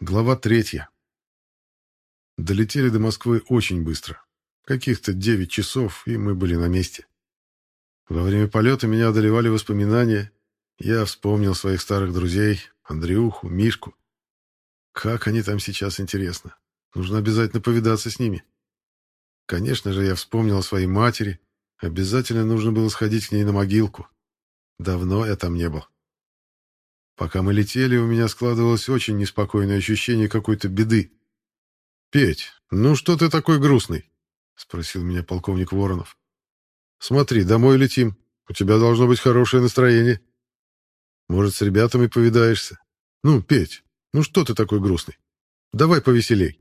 Глава третья. Долетели до Москвы очень быстро. Каких-то девять часов, и мы были на месте. Во время полета меня одолевали воспоминания. Я вспомнил своих старых друзей, Андрюху, Мишку. Как они там сейчас, интересно. Нужно обязательно повидаться с ними. Конечно же, я вспомнил о своей матери. Обязательно нужно было сходить к ней на могилку. Давно я там не был. Пока мы летели, у меня складывалось очень неспокойное ощущение какой-то беды. «Петь, ну что ты такой грустный?» — спросил меня полковник Воронов. «Смотри, домой летим. У тебя должно быть хорошее настроение. Может, с ребятами повидаешься? Ну, Петь, ну что ты такой грустный? Давай повеселей».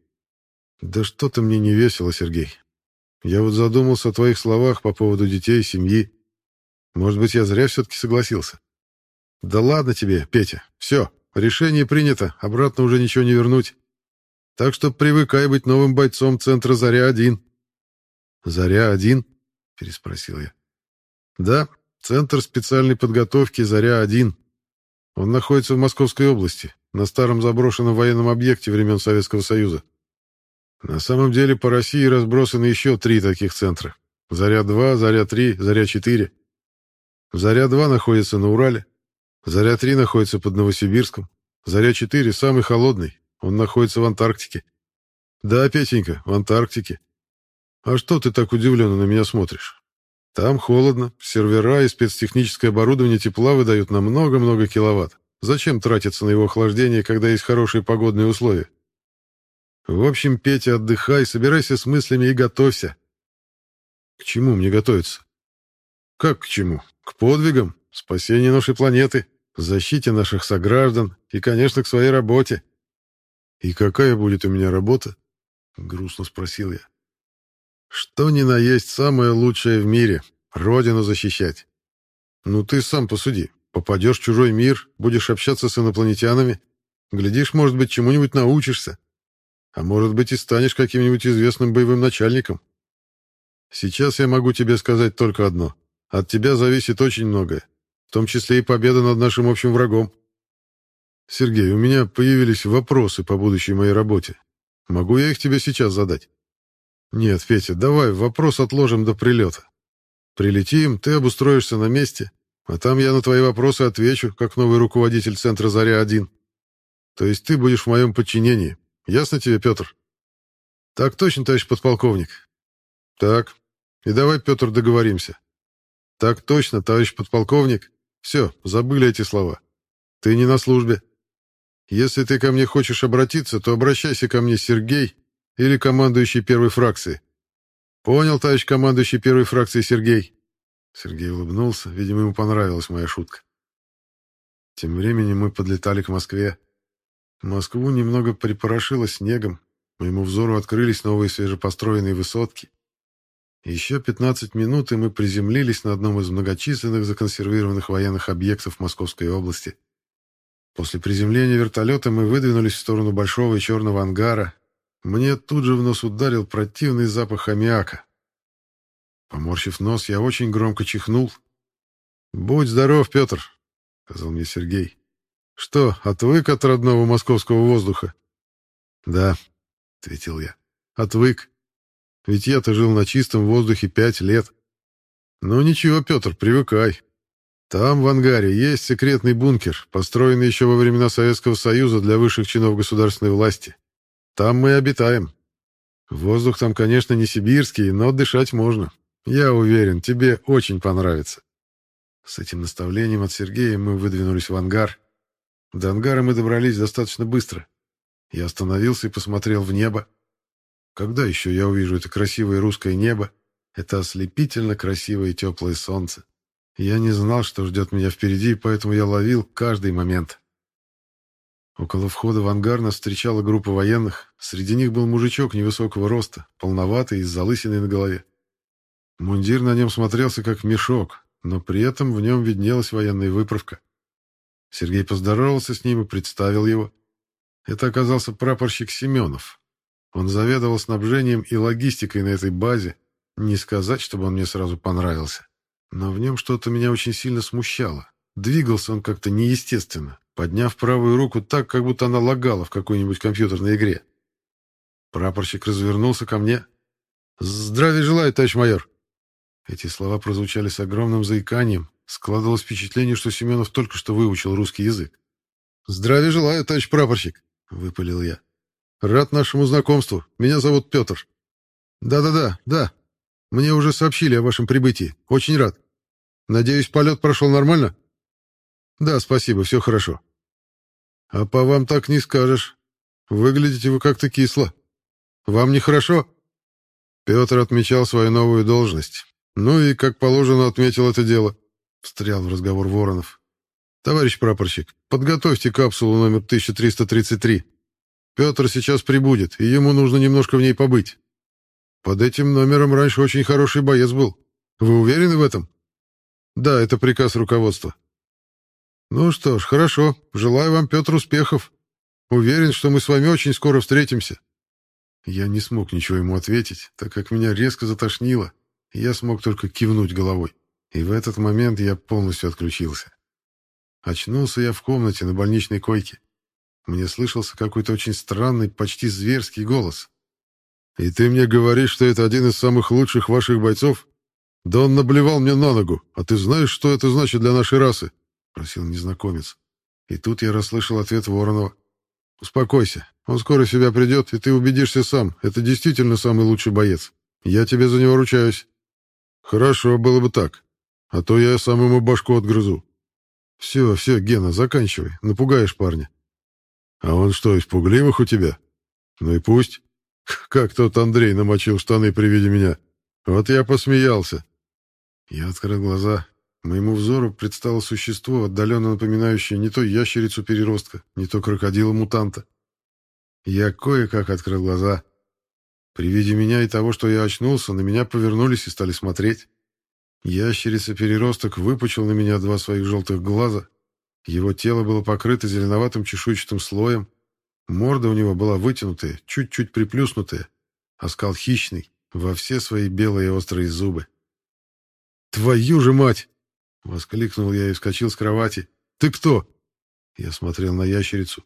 «Да что-то мне не весело, Сергей. Я вот задумался о твоих словах по поводу детей, семьи. Может быть, я зря все-таки согласился. «Да ладно тебе, Петя. Все, решение принято, обратно уже ничего не вернуть. Так что привыкай быть новым бойцом центра «Заря-1». «Заря-1?» — переспросил я. «Да, центр специальной подготовки «Заря-1». Он находится в Московской области, на старом заброшенном военном объекте времен Советского Союза. На самом деле по России разбросаны еще три таких центра. «Заря-2», «Заря-3», «Заря-4». «Заря-2» находится на Урале, Заря-3 находится под Новосибирском. Заря-4 самый холодный. Он находится в Антарктике. Да, Петенька, в Антарктике. А что ты так удивленно на меня смотришь? Там холодно, сервера и спецтехническое оборудование тепла выдают на много-много киловатт. Зачем тратиться на его охлаждение, когда есть хорошие погодные условия? В общем, Петя, отдыхай, собирайся с мыслями и готовься. К чему мне готовиться? Как к чему? К подвигам, спасению нашей планеты защите наших сограждан и, конечно, к своей работе. «И какая будет у меня работа?» — грустно спросил я. «Что ни на есть самое лучшее в мире — родину защищать. Ну ты сам посуди. Попадешь в чужой мир, будешь общаться с инопланетянами. Глядишь, может быть, чему-нибудь научишься. А может быть, и станешь каким-нибудь известным боевым начальником. Сейчас я могу тебе сказать только одно. От тебя зависит очень многое том числе и победа над нашим общим врагом. Сергей, у меня появились вопросы по будущей моей работе. Могу я их тебе сейчас задать? Нет, Петя, давай вопрос отложим до прилета. Прилетим, ты обустроишься на месте, а там я на твои вопросы отвечу, как новый руководитель центра «Заря-1». То есть ты будешь в моем подчинении. Ясно тебе, Петр? Так точно, товарищ подполковник. Так. И давай, Петр, договоримся. Так точно, товарищ подполковник. Все, забыли эти слова. Ты не на службе. Если ты ко мне хочешь обратиться, то обращайся ко мне, Сергей, или командующий первой фракции. Понял, товарищ командующий первой фракции Сергей? Сергей улыбнулся, видимо, ему понравилась моя шутка. Тем временем мы подлетали к Москве. Москву немного припорошило снегом, моему взору открылись новые свежепостроенные высотки, еще 15 минут, и мы приземлились на одном из многочисленных законсервированных военных объектов Московской области. После приземления вертолета мы выдвинулись в сторону большого и черного ангара. Мне тут же в нос ударил противный запах аммиака. Поморщив нос, я очень громко чихнул. «Будь здоров, Петр», — сказал мне Сергей. «Что, отвык от родного московского воздуха?» «Да», — ответил я, — «отвык. Ведь я-то жил на чистом воздухе пять лет. Ну ничего, Петр, привыкай. Там, в ангаре, есть секретный бункер, построенный еще во времена Советского Союза для высших чинов государственной власти. Там мы обитаем. Воздух там, конечно, не сибирский, но дышать можно. Я уверен, тебе очень понравится. С этим наставлением от Сергея мы выдвинулись в ангар. До ангара мы добрались достаточно быстро. Я остановился и посмотрел в небо. Когда еще я увижу это красивое русское небо, это ослепительно красивое и теплое солнце? Я не знал, что ждет меня впереди, поэтому я ловил каждый момент. Около входа в ангар нас встречала группа военных. Среди них был мужичок невысокого роста, полноватый и с залысиной на голове. Мундир на нем смотрелся как мешок, но при этом в нем виднелась военная выправка. Сергей поздоровался с ним и представил его. Это оказался прапорщик Семенов, он заведовал снабжением и логистикой на этой базе. Не сказать, чтобы он мне сразу понравился. Но в нем что-то меня очень сильно смущало. Двигался он как-то неестественно. подняв правую руку так, как будто она лагала в какой-нибудь компьютерной игре. Прапорщик развернулся ко мне. «Здравия желаю, товарищ майор!» Эти слова прозвучали с огромным заиканием. Складывалось впечатление, что Семенов только что выучил русский язык. «Здравия желаю, товарищ прапорщик!» — выпалил я. «Рад нашему знакомству. Меня зовут Петр». «Да-да-да, да. Мне уже сообщили о вашем прибытии. Очень рад. Надеюсь, полет прошел нормально?» «Да, спасибо, все хорошо». «А по вам так не скажешь. Выглядите вы как-то кисло. Вам нехорошо?» Петр отмечал свою новую должность. Ну и, как положено, отметил это дело. Встрял в разговор Воронов. «Товарищ прапорщик, подготовьте капсулу номер 1333. Петр сейчас прибудет, и ему нужно немножко в ней побыть. Под этим номером раньше очень хороший боец был. Вы уверены в этом?» «Да, это приказ руководства». «Ну что ж, хорошо. Желаю вам, Петр, успехов. Уверен, что мы с вами очень скоро встретимся». Я не смог ничего ему ответить, так как меня резко затошнило, и я смог только кивнуть головой. И в этот момент я полностью отключился. Очнулся я в комнате на больничной койке. Мне слышался какой-то очень странный, почти зверский голос. «И ты мне говоришь, что это один из самых лучших ваших бойцов? Да он наблевал мне на ногу. А ты знаешь, что это значит для нашей расы?» — просил незнакомец. И тут я расслышал ответ Воронова. «Успокойся. Он скоро себя придет, и ты убедишься сам. Это действительно самый лучший боец. Я тебе за него ручаюсь». «Хорошо, было бы так. А то я сам ему башку отгрызу. «Все, все, Гена, заканчивай. Напугаешь парня». «А он что, из пугливых у тебя?» «Ну и пусть. Как тот Андрей намочил штаны при виде меня. Вот я посмеялся». Я открыл глаза. Моему взору предстало существо, отдаленно напоминающее не то ящерицу-переростка, не то крокодила-мутанта. Я кое-как открыл глаза. При виде меня и того, что я очнулся, на меня повернулись и стали смотреть. Ящерица-переросток выпучил на меня два своих желтых глаза. Его тело было покрыто зеленоватым чешуйчатым слоем. Морда у него была вытянутая, чуть-чуть приплюснутая, а скал хищный, во все свои белые острые зубы. «Твою же мать!» — воскликнул я и вскочил с кровати. «Ты кто?» Я смотрел на ящерицу.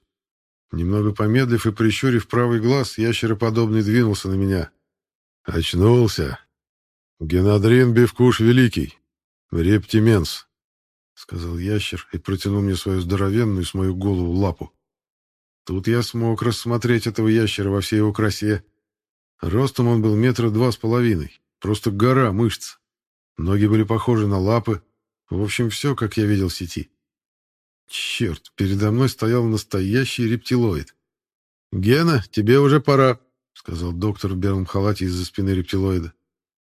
Немного помедлив и прищурив правый глаз, ящероподобный двинулся на меня. «Очнулся!» «Генадрин Бевкуш Великий, рептименс», — сказал ящер и протянул мне свою здоровенную с мою голову лапу. Тут я смог рассмотреть этого ящера во всей его красе. Ростом он был метра два с половиной, просто гора мышц. Ноги были похожи на лапы. В общем, все, как я видел в сети. Черт, передо мной стоял настоящий рептилоид. «Гена, тебе уже пора», — сказал доктор в белом халате из-за спины рептилоида.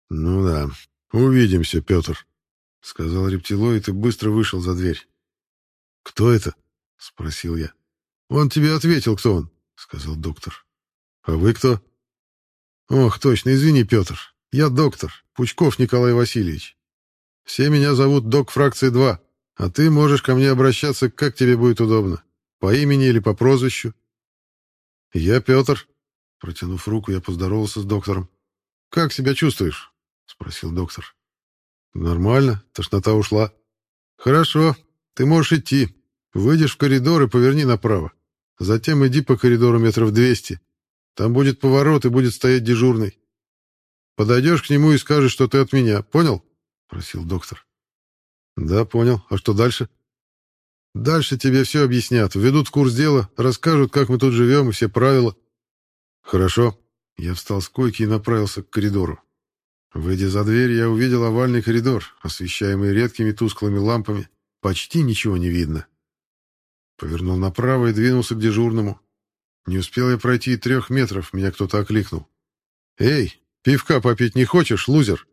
«Ну да, увидимся, Петр», — сказал рептилоид и быстро вышел за дверь. «Кто это?» — спросил я. «Он тебе ответил, кто он», — сказал доктор. «А вы кто?» «Ох, точно, извини, Петр. Я доктор, Пучков Николай Васильевич. Все меня зовут док фракции 2, а ты можешь ко мне обращаться, как тебе будет удобно, по имени или по прозвищу». «Я Петр», — протянув руку, я поздоровался с доктором. «Как себя чувствуешь?» — спросил доктор. «Нормально, тошнота ушла». «Хорошо, ты можешь идти. Выйдешь в коридор и поверни направо. Затем иди по коридору метров двести. Там будет поворот и будет стоять дежурный. Подойдешь к нему и скажешь, что ты от меня. Понял?» — просил доктор. «Да, понял. А что дальше?» «Дальше тебе все объяснят, введут в курс дела, расскажут, как мы тут живем и все правила». «Хорошо». Я встал с койки и направился к коридору. Выйдя за дверь, я увидел овальный коридор, освещаемый редкими тусклыми лампами. Почти ничего не видно. Повернул направо и двинулся к дежурному. Не успел я пройти трех метров, меня кто-то окликнул. «Эй, пивка попить не хочешь, лузер?»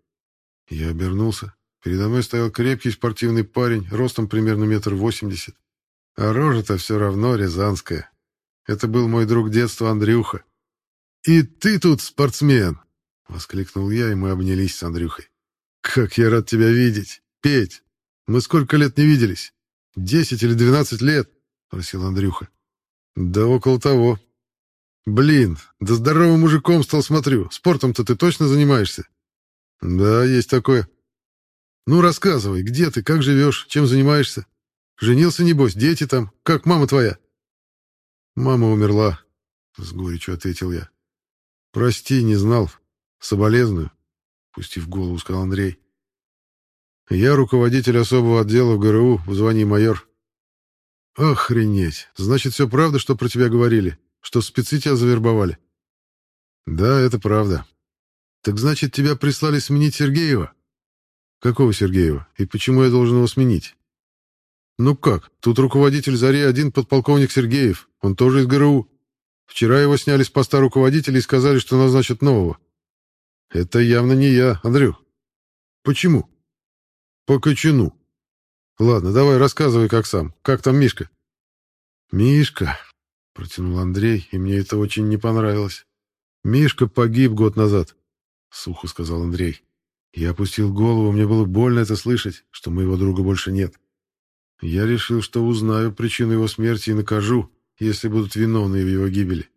Я обернулся. Передо мной стоял крепкий спортивный парень, ростом примерно метр восемьдесят. А рожа-то все равно рязанская. Это был мой друг детства Андрюха. «И ты тут спортсмен!» — воскликнул я, и мы обнялись с Андрюхой. «Как я рад тебя видеть! Петь! Мы сколько лет не виделись? Десять или двенадцать лет?» — спросил Андрюха. «Да около того. Блин, да здоровым мужиком стал смотрю. Спортом-то ты точно занимаешься?» «Да, есть такое». «Ну, рассказывай, где ты, как живешь, чем занимаешься?» Женился, небось, дети там. Как мама твоя?» «Мама умерла», — с горечью ответил я. «Прости, не знал. Соболезную», — пустив голову, сказал Андрей. «Я руководитель особого отдела в ГРУ в звании майор». «Охренеть! Значит, все правда, что про тебя говорили? Что спецы тебя завербовали?» «Да, это правда. Так значит, тебя прислали сменить Сергеева?» «Какого Сергеева? И почему я должен его сменить?» «Ну как? Тут руководитель «Зари-1» подполковник Сергеев. Он тоже из ГРУ. Вчера его сняли с поста руководителя и сказали, что назначат нового. Это явно не я, Андрюх. Почему? По кочану. Ладно, давай рассказывай, как сам. Как там Мишка? Мишка, протянул Андрей, и мне это очень не понравилось. Мишка погиб год назад, сухо сказал Андрей. Я опустил голову, мне было больно это слышать, что моего друга больше нет. Я решил, что узнаю причину его смерти и накажу, если будут виновны в его гибели.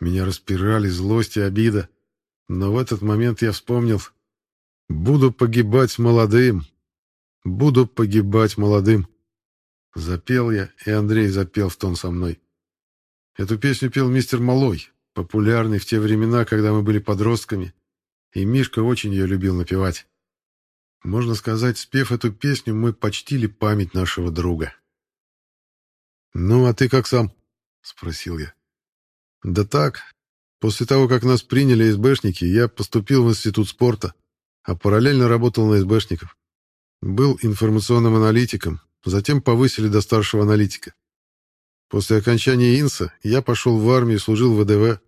Меня распирали злость и обида, но в этот момент я вспомнил «Буду погибать молодым, буду погибать молодым». Запел я, и Андрей запел в тон со мной. Эту песню пел мистер Малой, популярный в те времена, когда мы были подростками, и Мишка очень ее любил напевать. Можно сказать, спев эту песню, мы почтили память нашего друга. «Ну, а ты как сам?» — спросил я. «Да так. После того, как нас приняли СБшники, я поступил в институт спорта, а параллельно работал на СБшников. Был информационным аналитиком, затем повысили до старшего аналитика. После окончания ИНСа я пошел в армию и служил в ВДВ.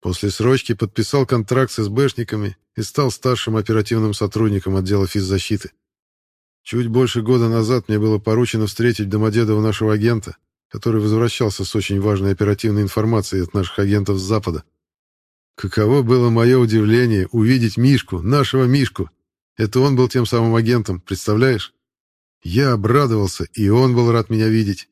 После срочки подписал контракт с СБшниками и стал старшим оперативным сотрудником отдела физзащиты. Чуть больше года назад мне было поручено встретить Домодедова нашего агента, который возвращался с очень важной оперативной информацией от наших агентов с Запада. Каково было мое удивление увидеть Мишку, нашего Мишку. Это он был тем самым агентом, представляешь? Я обрадовался, и он был рад меня видеть.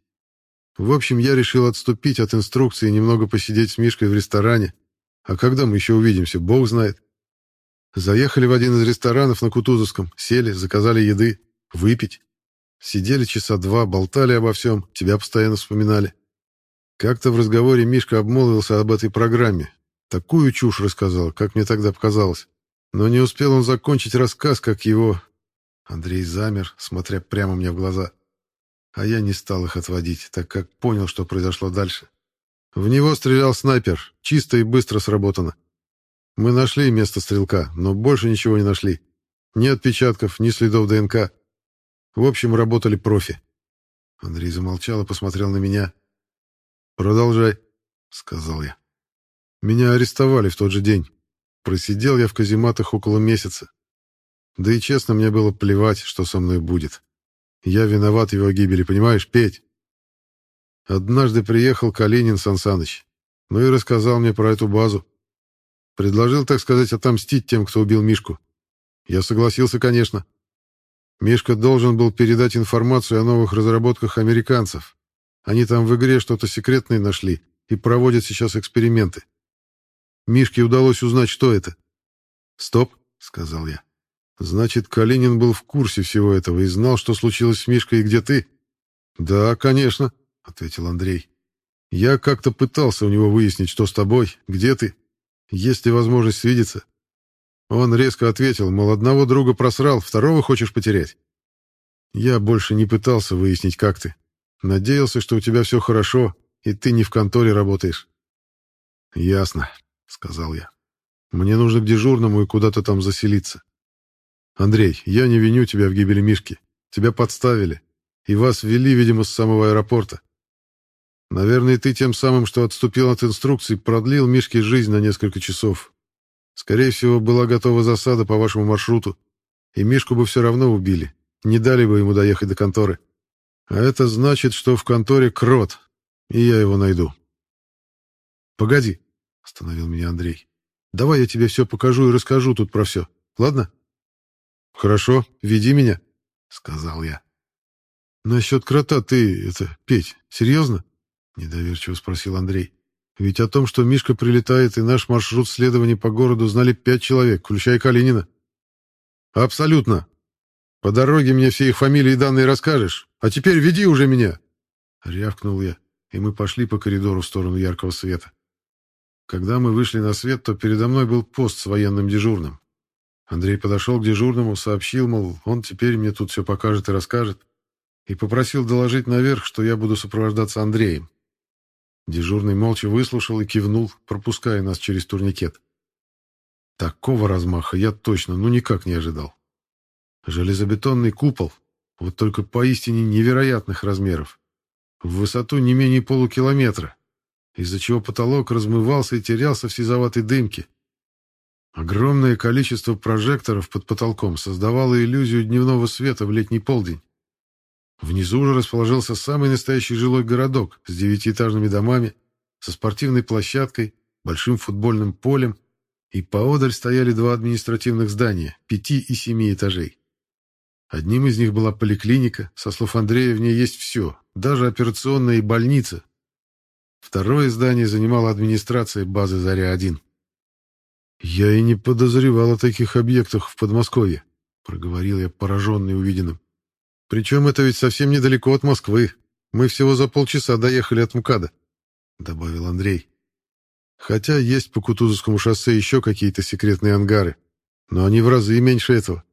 В общем, я решил отступить от инструкции и немного посидеть с Мишкой в ресторане. А когда мы еще увидимся, бог знает. Заехали в один из ресторанов на Кутузовском, сели, заказали еды, выпить. Сидели часа два, болтали обо всем, тебя постоянно вспоминали. Как-то в разговоре Мишка обмолвился об этой программе. Такую чушь рассказал, как мне тогда показалось. Но не успел он закончить рассказ, как его... Андрей замер, смотря прямо мне в глаза. А я не стал их отводить, так как понял, что произошло дальше. В него стрелял снайпер, чисто и быстро сработано. Мы нашли место стрелка, но больше ничего не нашли. Ни отпечатков, ни следов ДНК. В общем, работали профи. Андрей замолчал и посмотрел на меня. «Продолжай», — сказал я. «Меня арестовали в тот же день. Просидел я в казематах около месяца. Да и честно, мне было плевать, что со мной будет. Я виноват в его гибели, понимаешь, Петь?» Однажды приехал Калинин Сансаныч, ну и рассказал мне про эту базу. Предложил, так сказать, отомстить тем, кто убил Мишку. Я согласился, конечно. Мишка должен был передать информацию о новых разработках американцев. Они там в игре что-то секретное нашли и проводят сейчас эксперименты. Мишке удалось узнать, что это. «Стоп», — сказал я. «Значит, Калинин был в курсе всего этого и знал, что случилось с Мишкой и где ты?» «Да, конечно», — ответил Андрей. «Я как-то пытался у него выяснить, что с тобой, где ты есть ли возможность свидеться? Он резко ответил, мол, одного друга просрал, второго хочешь потерять? Я больше не пытался выяснить, как ты. Надеялся, что у тебя все хорошо, и ты не в конторе работаешь. Ясно, сказал я. Мне нужно к дежурному и куда-то там заселиться. Андрей, я не виню тебя в гибели Мишки. Тебя подставили. И вас ввели, видимо, с самого аэропорта. Наверное, ты тем самым, что отступил от инструкций, продлил Мишке жизнь на несколько часов. Скорее всего, была готова засада по вашему маршруту, и Мишку бы все равно убили, не дали бы ему доехать до конторы. А это значит, что в конторе крот, и я его найду. «Погоди», — остановил меня Андрей. «Давай я тебе все покажу и расскажу тут про все, ладно?» «Хорошо, веди меня», — сказал я. «Насчет крота ты, это, Петь, серьезно?» Недоверчиво спросил Андрей. Ведь о том, что Мишка прилетает и наш маршрут следования по городу знали пять человек, включая Калинина. Абсолютно. По дороге мне все их фамилии и данные расскажешь. А теперь веди уже меня!» Рявкнул я, и мы пошли по коридору в сторону яркого света. Когда мы вышли на свет, то передо мной был пост с военным дежурным. Андрей подошел к дежурному, сообщил, мол, он теперь мне тут все покажет и расскажет, и попросил доложить наверх, что я буду сопровождаться Андреем. Дежурный молча выслушал и кивнул, пропуская нас через турникет. Такого размаха я точно, ну никак не ожидал. Железобетонный купол, вот только поистине невероятных размеров. В высоту не менее полукилометра, из-за чего потолок размывался и терялся в сизоватой дымке. Огромное количество прожекторов под потолком создавало иллюзию дневного света в летний полдень. Внизу же расположился самый настоящий жилой городок с девятиэтажными домами, со спортивной площадкой, большим футбольным полем, и поодаль стояли два административных здания, пяти и семи этажей. Одним из них была поликлиника, со слов Андрея в ней есть все, даже операционная и больница. Второе здание занимала администрация базы «Заря-1». «Я и не подозревал о таких объектах в Подмосковье», — проговорил я, пораженный увиденным. Причем это ведь совсем недалеко от Москвы. Мы всего за полчаса доехали от МКАДа», — добавил Андрей. «Хотя есть по Кутузовскому шоссе еще какие-то секретные ангары, но они в разы меньше этого.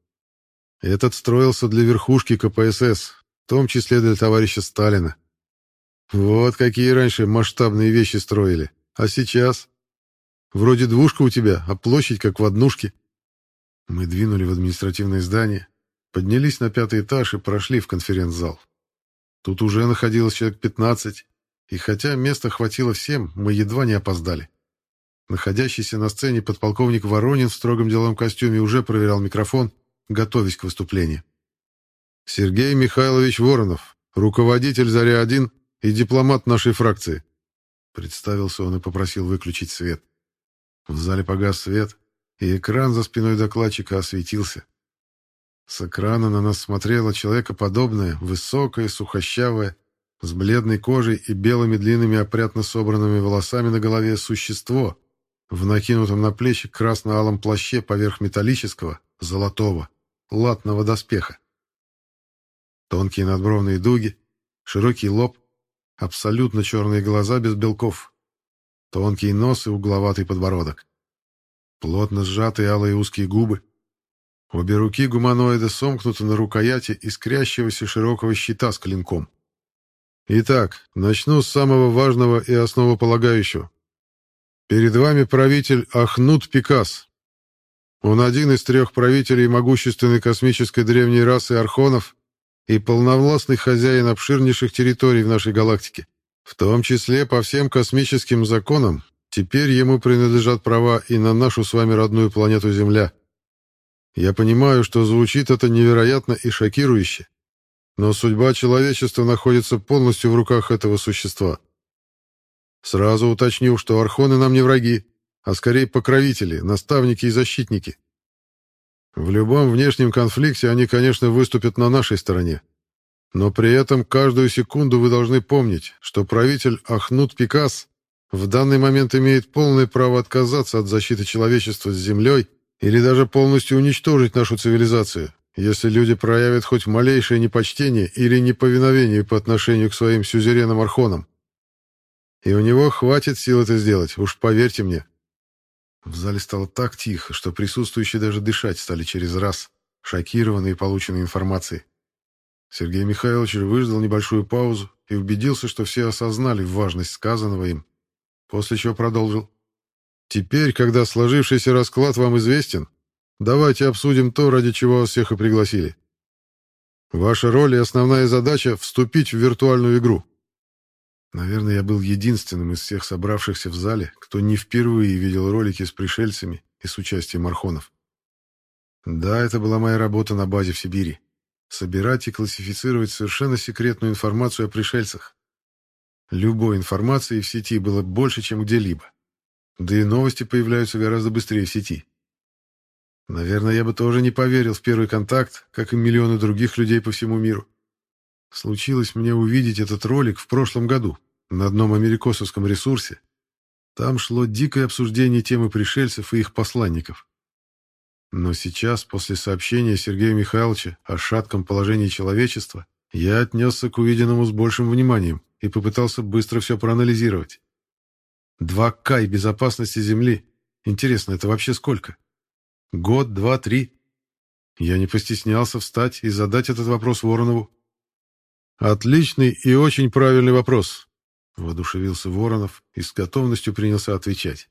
Этот строился для верхушки КПСС, в том числе для товарища Сталина. Вот какие раньше масштабные вещи строили. А сейчас? Вроде двушка у тебя, а площадь как в однушке». Мы двинули в административное здание, Поднялись на пятый этаж и прошли в конференц-зал. Тут уже находилось человек 15, и хотя места хватило всем, мы едва не опоздали. Находящийся на сцене подполковник Воронин в строгом деловом костюме уже проверял микрофон, готовясь к выступлению. Сергей Михайлович Воронов, руководитель «Заря-1» и дипломат нашей фракции. Представился он и попросил выключить свет. В зале погас свет, и экран за спиной докладчика осветился. С экрана на нас смотрело человекоподобное, высокое, сухощавое, с бледной кожей и белыми длинными опрятно собранными волосами на голове существо в накинутом на плечи красно-алом плаще поверх металлического, золотого, латного доспеха. Тонкие надбровные дуги, широкий лоб, абсолютно черные глаза без белков, тонкий нос и угловатый подбородок, плотно сжатые алые узкие губы, Обе руки гуманоида сомкнуты на рукояти искрящегося широкого щита с клинком. Итак, начну с самого важного и основополагающего. Перед вами правитель Ахнут Пикас. Он один из трех правителей могущественной космической древней расы архонов и полновластный хозяин обширнейших территорий в нашей галактике. В том числе по всем космическим законам теперь ему принадлежат права и на нашу с вами родную планету Земля. Я понимаю, что звучит это невероятно и шокирующе, но судьба человечества находится полностью в руках этого существа. Сразу уточню, что архоны нам не враги, а скорее покровители, наставники и защитники. В любом внешнем конфликте они, конечно, выступят на нашей стороне. Но при этом каждую секунду вы должны помнить, что правитель Ахнут Пикас в данный момент имеет полное право отказаться от защиты человечества с землей или даже полностью уничтожить нашу цивилизацию, если люди проявят хоть малейшее непочтение или неповиновение по отношению к своим сюзеренам-архонам. И у него хватит сил это сделать, уж поверьте мне. В зале стало так тихо, что присутствующие даже дышать стали через раз, шокированные полученной информацией. Сергей Михайлович выждал небольшую паузу и убедился, что все осознали важность сказанного им, после чего продолжил. Теперь, когда сложившийся расклад вам известен, давайте обсудим то, ради чего вас всех и пригласили. Ваша роль и основная задача — вступить в виртуальную игру. Наверное, я был единственным из всех собравшихся в зале, кто не впервые видел ролики с пришельцами и с участием архонов. Да, это была моя работа на базе в Сибири. Собирать и классифицировать совершенно секретную информацию о пришельцах. Любой информации в сети было больше, чем где-либо. Да и новости появляются гораздо быстрее в сети. Наверное, я бы тоже не поверил в первый контакт, как и миллионы других людей по всему миру. Случилось мне увидеть этот ролик в прошлом году на одном америкосовском ресурсе. Там шло дикое обсуждение темы пришельцев и их посланников. Но сейчас, после сообщения Сергея Михайловича о шатком положении человечества, я отнесся к увиденному с большим вниманием и попытался быстро все проанализировать. Два Кай безопасности Земли. Интересно, это вообще сколько? Год, два, три? Я не постеснялся встать и задать этот вопрос Воронову. «Отличный и очень правильный вопрос», — воодушевился Воронов и с готовностью принялся отвечать.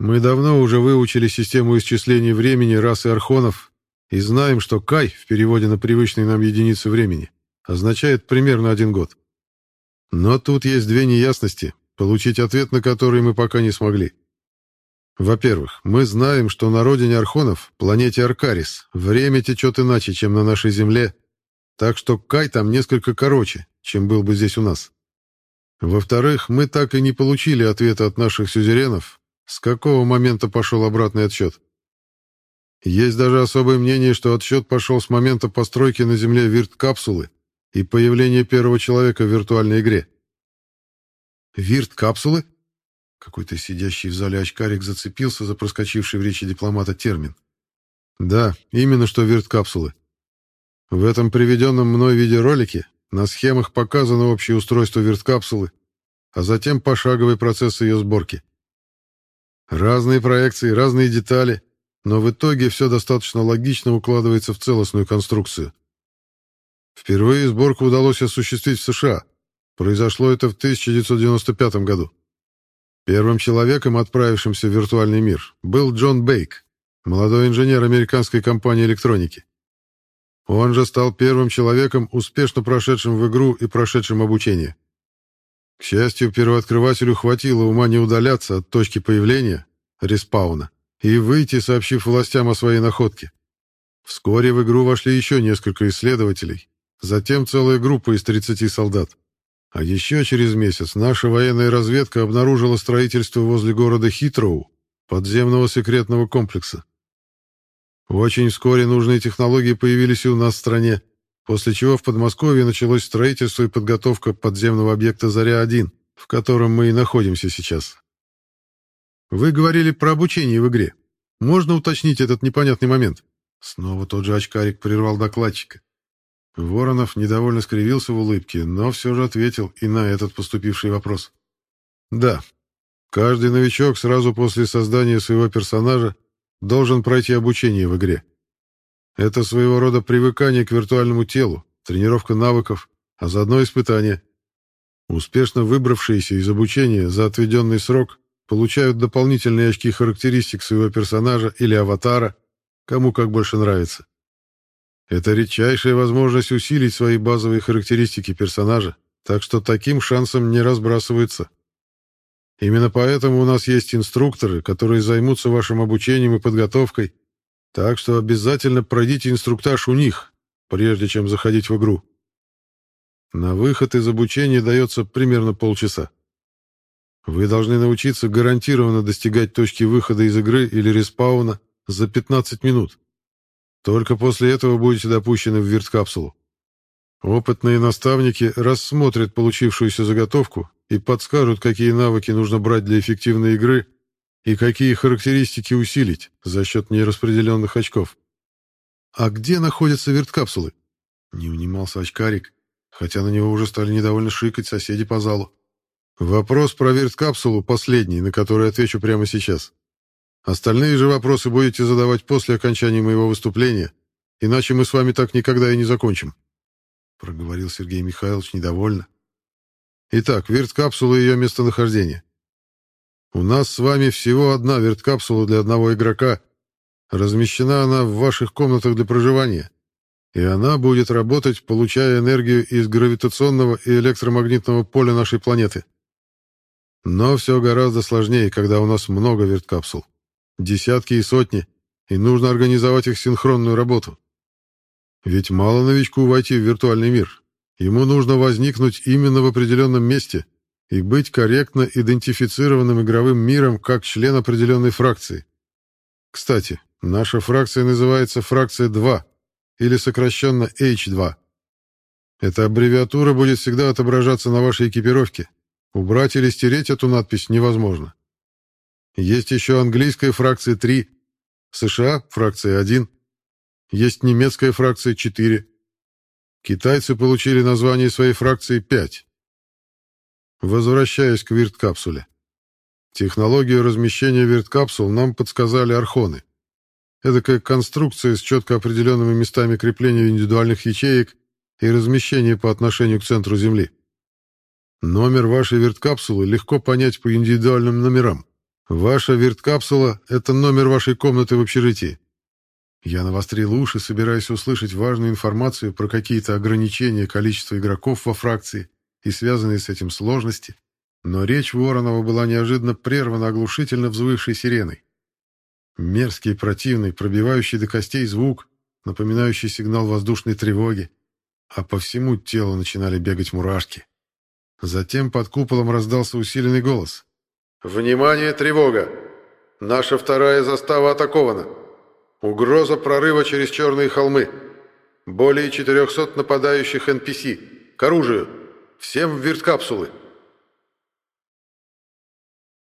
«Мы давно уже выучили систему исчисления времени расы архонов и знаем, что Кай в переводе на привычные нам единицы времени означает примерно один год. Но тут есть две неясности, получить ответ на которые мы пока не смогли. Во-первых, мы знаем, что на родине Архонов, планете Аркарис, время течет иначе, чем на нашей Земле, так что Кай там несколько короче, чем был бы здесь у нас. Во-вторых, мы так и не получили ответа от наших сюзеренов, с какого момента пошел обратный отсчет. Есть даже особое мнение, что отсчет пошел с момента постройки на Земле вирт-капсулы и появления первого человека в виртуальной игре. «Вирт-капсулы?» Какой-то сидящий в зале очкарик зацепился за проскочивший в речи дипломата термин. «Да, именно что вирт-капсулы. В этом приведенном мной видеоролике на схемах показано общее устройство верткапсулы, а затем пошаговый процесс ее сборки. Разные проекции, разные детали, но в итоге все достаточно логично укладывается в целостную конструкцию. Впервые сборку удалось осуществить в США. Произошло это в 1995 году. Первым человеком, отправившимся в виртуальный мир, был Джон Бейк, молодой инженер американской компании электроники. Он же стал первым человеком, успешно прошедшим в игру и прошедшим обучение. К счастью, первооткрывателю хватило ума не удаляться от точки появления, респауна, и выйти, сообщив властям о своей находке. Вскоре в игру вошли еще несколько исследователей, затем целая группа из 30 солдат. А еще через месяц наша военная разведка обнаружила строительство возле города Хитроу, подземного секретного комплекса. Очень вскоре нужные технологии появились и у нас в стране, после чего в Подмосковье началось строительство и подготовка подземного объекта «Заря-1», в котором мы и находимся сейчас. Вы говорили про обучение в игре. Можно уточнить этот непонятный момент? Снова тот же очкарик прервал докладчика. Воронов недовольно скривился в улыбке, но все же ответил и на этот поступивший вопрос. Да, каждый новичок сразу после создания своего персонажа должен пройти обучение в игре. Это своего рода привыкание к виртуальному телу, тренировка навыков, а заодно испытание. Успешно выбравшиеся из обучения за отведенный срок получают дополнительные очки характеристик своего персонажа или аватара, кому как больше нравится. Это редчайшая возможность усилить свои базовые характеристики персонажа, так что таким шансом не разбрасываются. Именно поэтому у нас есть инструкторы, которые займутся вашим обучением и подготовкой, так что обязательно пройдите инструктаж у них, прежде чем заходить в игру. На выход из обучения дается примерно полчаса. Вы должны научиться гарантированно достигать точки выхода из игры или респауна за 15 минут. Только после этого будете допущены в вирткапсулу. Опытные наставники рассмотрят получившуюся заготовку и подскажут, какие навыки нужно брать для эффективной игры и какие характеристики усилить за счет нераспределенных очков. «А где находятся верткапсулы?» Не унимался очкарик, хотя на него уже стали недовольно шикать соседи по залу. «Вопрос про верткапсулу последний, на который отвечу прямо сейчас. Остальные же вопросы будете задавать после окончания моего выступления, иначе мы с вами так никогда и не закончим», — проговорил Сергей Михайлович недовольно, Итак, верткапсула и ее местонахождение. У нас с вами всего одна верткапсула для одного игрока. Размещена она в ваших комнатах для проживания. И она будет работать, получая энергию из гравитационного и электромагнитного поля нашей планеты. Но все гораздо сложнее, когда у нас много верткапсул. Десятки и сотни, и нужно организовать их синхронную работу. Ведь мало новичку войти в виртуальный мир, Ему нужно возникнуть именно в определенном месте и быть корректно идентифицированным игровым миром как член определенной фракции. Кстати, наша фракция называется фракция 2 или сокращенно H2. Эта аббревиатура будет всегда отображаться на вашей экипировке. Убрать или стереть эту надпись невозможно. Есть еще английская фракция 3. США – фракция 1. Есть немецкая фракция 4. Китайцы получили название своей фракции 5. Возвращаясь к вирт-капсуле. Технологию размещения вирт-капсул нам подсказали архоны. Эдакая конструкция с четко определенными местами крепления индивидуальных ячеек и размещения по отношению к центру Земли. Номер вашей верткапсулы легко понять по индивидуальным номерам. Ваша верткапсула — это номер вашей комнаты в общежитии. Я навострил уши, собираясь услышать важную информацию про какие-то ограничения количества игроков во фракции и связанные с этим сложности, но речь Воронова была неожиданно прервана оглушительно взвывшей сиреной. Мерзкий, противный, пробивающий до костей звук, напоминающий сигнал воздушной тревоги, а по всему телу начинали бегать мурашки. Затем под куполом раздался усиленный голос. «Внимание, тревога! Наша вторая застава атакована. Угроза прорыва через черные холмы. Более 400 нападающих NPC. К оружию! Всем в вирткапсулы!»